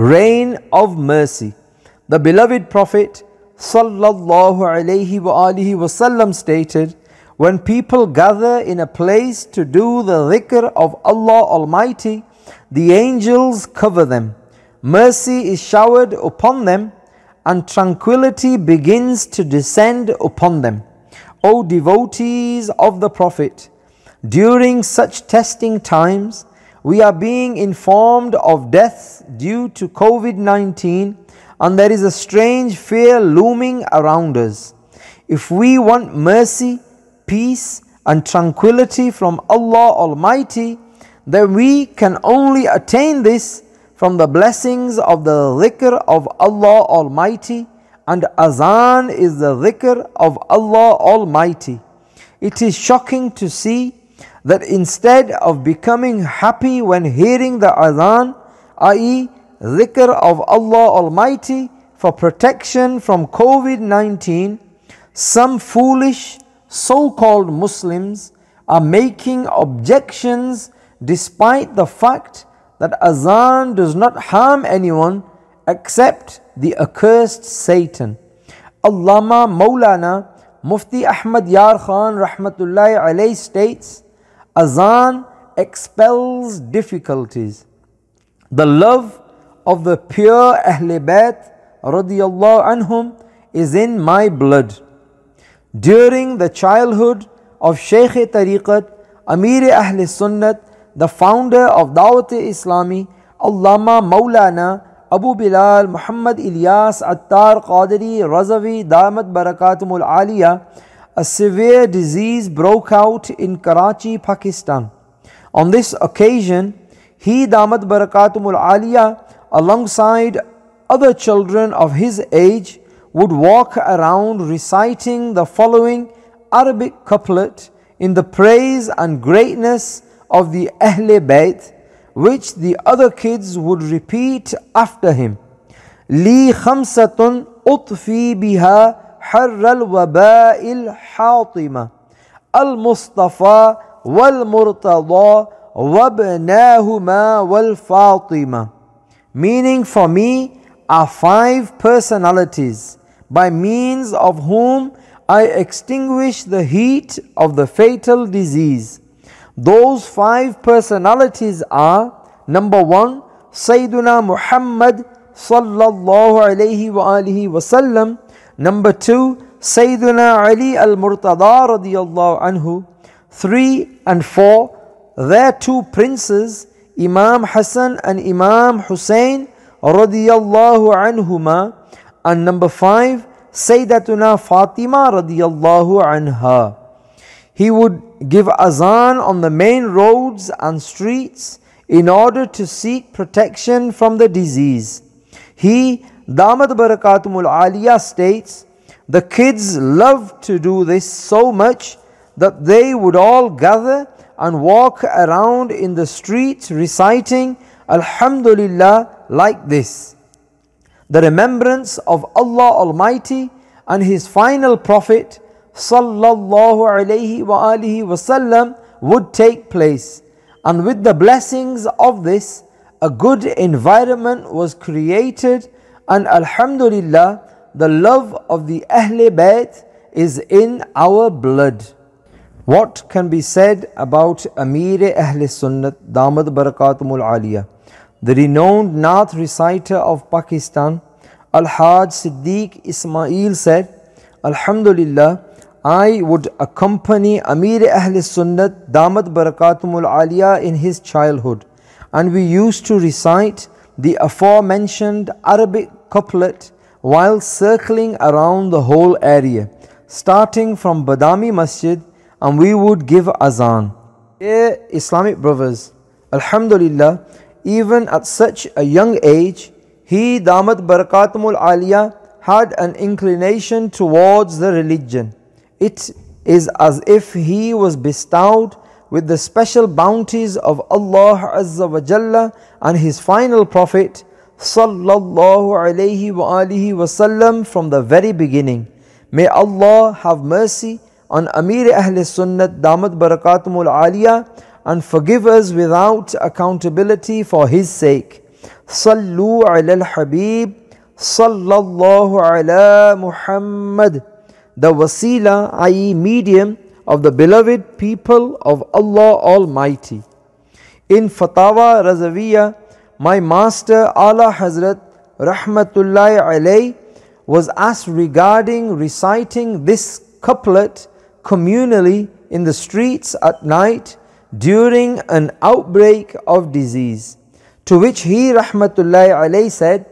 rain of mercy. The beloved Prophet sallallahu alaihi wasallam stated, when people gather in a place to do the dhikr of Allah Almighty, the angels cover them. Mercy is showered upon them and tranquility begins to descend upon them. O devotees of the Prophet, during such testing times, we are being informed of deaths due to COVID 19 and there is a strange fear looming around us. If we want mercy, peace and tranquility from Allah Almighty, then we can only attain this from the blessings of the dhikr of Allah Almighty and azan is the dhikr of Allah Almighty. It is shocking to see that instead of becoming happy when hearing the azan, i.e., dhikr of Allah Almighty for protection from COVID 19, some foolish so called Muslims are making objections despite the fact that azan does not harm anyone except the accursed Satan. Allama Maulana Mufti Ahmad Yar Khan Rahmatullahi alayhi states Azan expels difficulties. The love of the pure Ahle Bayt radiyallahu anhum is in my blood. During the childhood of Shaykh Tariqat, Amir Ahl Sunnat, the founder of Dawat Islami, Allama Maulana Abu Bilal Muhammad Ilyas Attar Qadiri Razavi Damat Barakatumul Aliyah, a severe disease broke out in Karachi, Pakistan. On this occasion, he Damat Barakatumul Aliyah alongside other children of his age would walk around reciting the following Arabic couplet in the praise and greatness of the Ahle Bayt, which the other kids would repeat after him. لي خمسة أطفي بها حر الوباء الحاطمة المصطفى والمرتضى وابناهما والفاطمة Meaning for me are five personalities by means of whom I extinguish the heat of the fatal disease. Those five personalities are number one, Sayyiduna Muhammad sallallahu alayhi wa alihi wasallam. Number two, Sayyiduna Ali al Murtada radiyallahu anhu. Three and four, their two princes, Imam Hassan and Imam Hussein radiyallahu anhuma. And number five, Sayyidatuna Fatima radiyallahu anha. He would give azan on the main roads and streets in order to seek protection from the disease. He, Damat Barakatumul Aliyah states, the kids loved to do this so much that they would all gather and walk around in the streets reciting Alhamdulillah like this the remembrance of Allah Almighty and His final Prophet sallallahu alaihi wa wasallam would take place. And with the blessings of this, a good environment was created, and Alhamdulillah, the love of the Ahle Bayt is in our blood. What can be said about Amir Ahl Sunnat Damat Barakatumul Aliyah? The renowned Nath reciter of Pakistan, Al Haj Siddiq Ismail said, Alhamdulillah, I would accompany Amir Ahl Sunnat Damat Barakatumul Aliyah in his childhood, and we used to recite the aforementioned Arabic couplet while circling around the whole area, starting from Badami Masjid, and we would give azan. Dear Islamic brothers, Alhamdulillah, even at such a young age, he, Damat Barakatumul Aliyah, had an inclination towards the religion. It is as if he was bestowed with the special bounties of Allah Azza wa Jalla and His final Prophet Sallallahu Alaihi Wasallam from the very beginning. May Allah have mercy on Amir Ahl Sunnat Damat Barakatumul Aliyah and forgive us without accountability for His sake. Sallu ala al-Habib Sallallahu ala Muhammad. The wasila, i.e. medium, of the beloved people of Allah Almighty. In Fatawa Razaviya, my master Ala Hazrat Rahmatullahi alayh was asked regarding reciting this couplet communally in the streets at night during an outbreak of disease. To which he Rahmatullahi alayh said,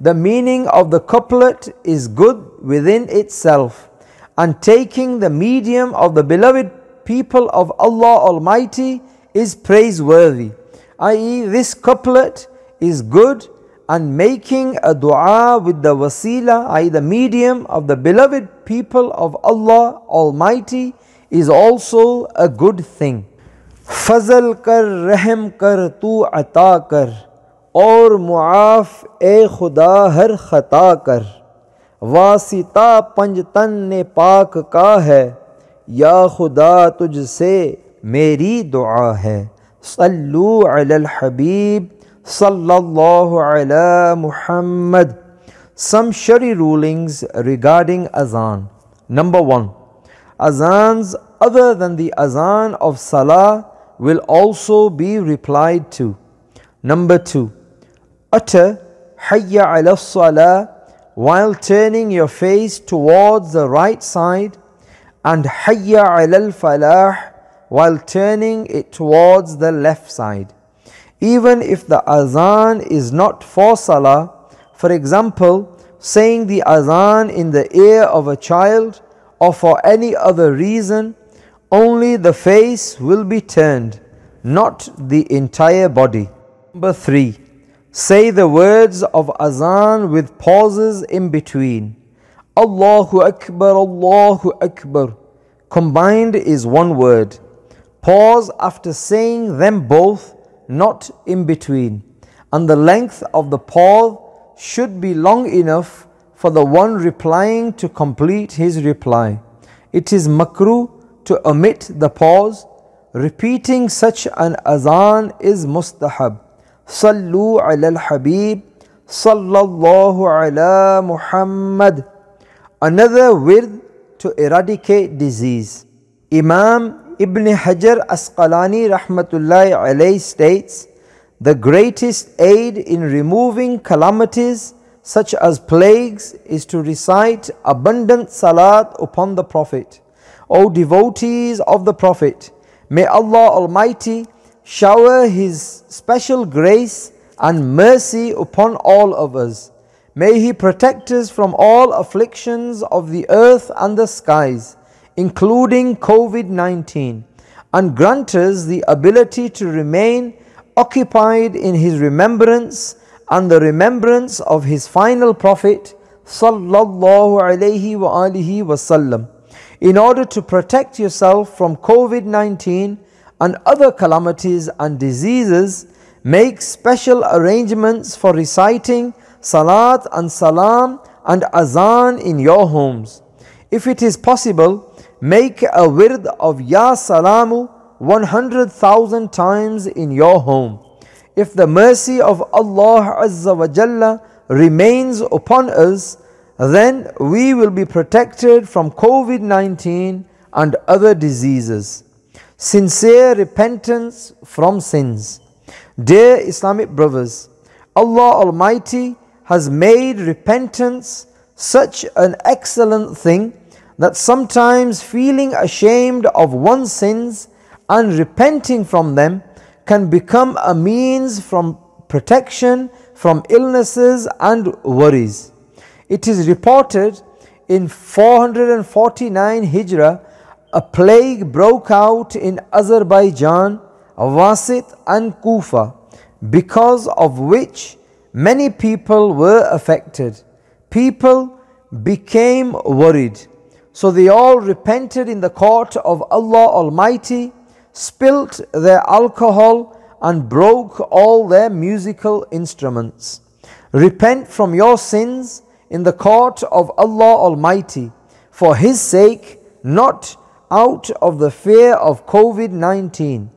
The meaning of the couplet is good within itself and taking the medium of the beloved people of Allah Almighty is praiseworthy, i.e., this couplet is good and making a dua with the wasila, i.e., the medium of the beloved people of Allah Almighty, is also a good thing. فضل کر رحم کر تو عطا کر اور معاف اے خدا ہر خطا کر واسطہ پنج تن نے پاک کا ہے یا خدا تجھ سے میری دعا ہے۔ صلو علی الحبیب صلی اللہ علی محمد۔ سم شری رولنگز ریگارڈنگ اذان۔ نمبر ون اذانز ادر دین دی اذان آف صلاح will also be replied to. Number two, utter Hayya علی salah while turning your face towards the right side and hayya al falah while turning it towards the left side. Even if the azan is not for salah, for example, saying the azan in the ear of a child or for any other reason, only the face will be turned, not the entire body. Number 3. Say the words of azan with pauses in between. Allahu Akbar, Allahu Akbar. Combined is one word. Pause after saying them both, not in between. And the length of the pause should be long enough for the one replying to complete his reply. It is makruh to omit the pause. Repeating such an azan is mustahab. صلوا على الحبيب صلى الله على محمد Another wird to eradicate disease. Imam Ibn Hajar Asqalani rahmatullahi alayhi states, the greatest aid in removing calamities such as plagues is to recite abundant salat upon the Prophet. O devotees of the Prophet, may Allah Almighty shower His special grace and mercy upon all of us. May He protect us from all afflictions of the earth and the skies, including COVID 19, and grant us the ability to remain occupied in His remembrance and the remembrance of His final Prophet. Sallallahu Alaihi Wasallam. In order to protect yourself from COVID 19 and other calamities and diseases, make special arrangements for reciting salat and salam and azan in your homes. If it is possible, make a wird of Ya Salamu 100,000 times in your home. If the mercy of Allah Azza wa Jalla remains upon us, then we will be protected from COVID 19 and other diseases sincere repentance from sins. Dear Islamic brothers, Allah Almighty has made repentance such an excellent thing that sometimes feeling ashamed of one's sins and repenting from them can become a means from protection from illnesses and worries. It is reported in 449 Hijrah a plague broke out in Azerbaijan, Wasit, and Kufa, because of which many people were affected. People became worried. So they all repented in the court of Allah Almighty, spilt their alcohol, and broke all their musical instruments. Repent from your sins in the court of Allah Almighty, for His sake, not out of the fear of COVID 19.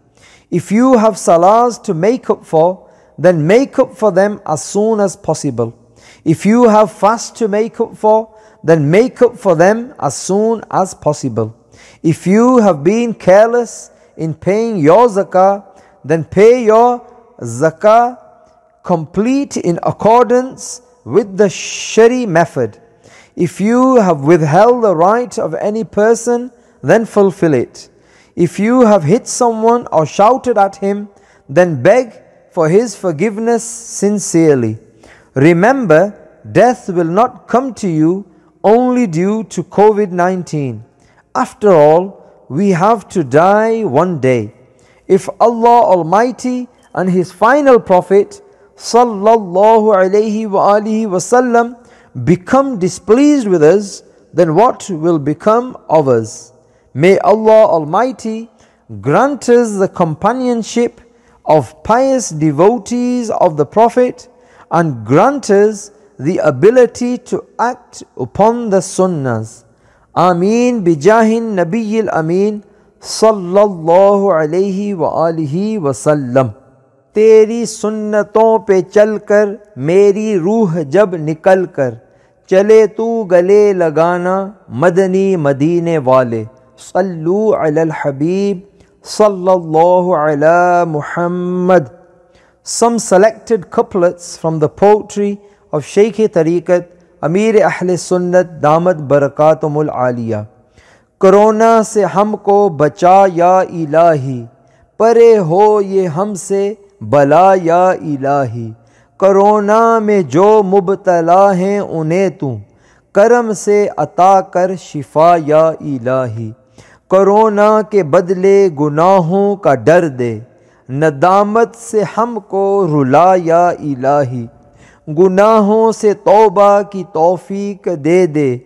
If you have salahs to make up for, then make up for them as soon as possible. If you have fast to make up for, then make up for them as soon as possible. If you have been careless in paying your zakah, then pay your zakah complete in accordance with the Shari method. If you have withheld the right of any person, then fulfill it. If you have hit someone or shouted at him, then beg for his forgiveness sincerely. Remember, death will not come to you only due to COVID 19. After all, we have to die one day. If Allah Almighty and His final Prophet sallallahu alaihi wasallam become displeased with us, then what will become of us? May Allah Almighty grant us the companionship of pious devotees of the Prophet and grant us the ability to act upon the sunnahs. Ameen bijahin nabiyil ameen sallallahu alayhi wa alihi wa sallam. تیری سنتوں پہ چل کر میری روح جب نکل کر چلے تو گلے لگانا مدنی مدینے والے صلو علی الحبیب صلی اللہ علی محمد. Some selected couplets from the poetry of شیخ طریقت امیر اہل سنت دامت برکاتم العالیہ کرونا سے ہم کو بچا یا الہی، پرے ہو یہ ہم سے بلا یا الہی. کرونا میں جو مبتلا ہیں انہیں تو، کرم سے عطا کر شفا یا الہی. کرونا کے بدلے گناہوں کا ڈر دے۔ ندامت سے ہم کو رلا یا الہی۔ گناہوں سے توبہ کی توفیق دے دے۔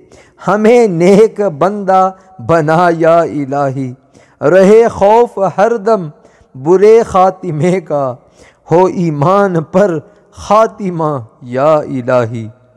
ہمیں نیک بندہ بنا یا الہی۔ رہے خوف ہر دم برے خاتمے کا۔ ہو ایمان پر خاتمہ یا الہی۔